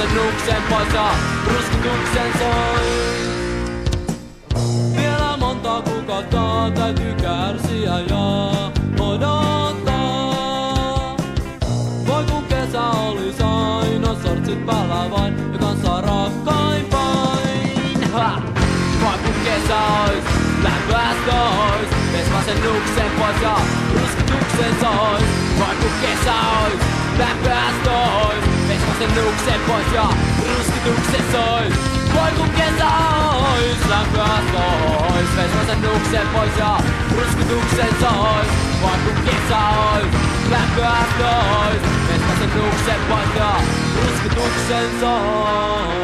masennuksen pois ja ruskituksen sois. Vielä monta kuukautta täytyy kärsiä ja odottaa. Voi kun kesä olis aina sortsit päällä vain ja kanssa rakkain vain. Ha! Voi kun kesä ois, lämpöästä ois, veis masennuksen pois ja ruskituksen sois. Voi kun kesä ois, lämpöästä veis masennuksen pois ja ruskituksen sois. Voi kun kesä ois, lämpöästä ois, veis masennuksen pois ja ruskituksen sois. Voi kun kesä ois, lämpöästä ois, veis masennuksen pois ja ruskituksen sois.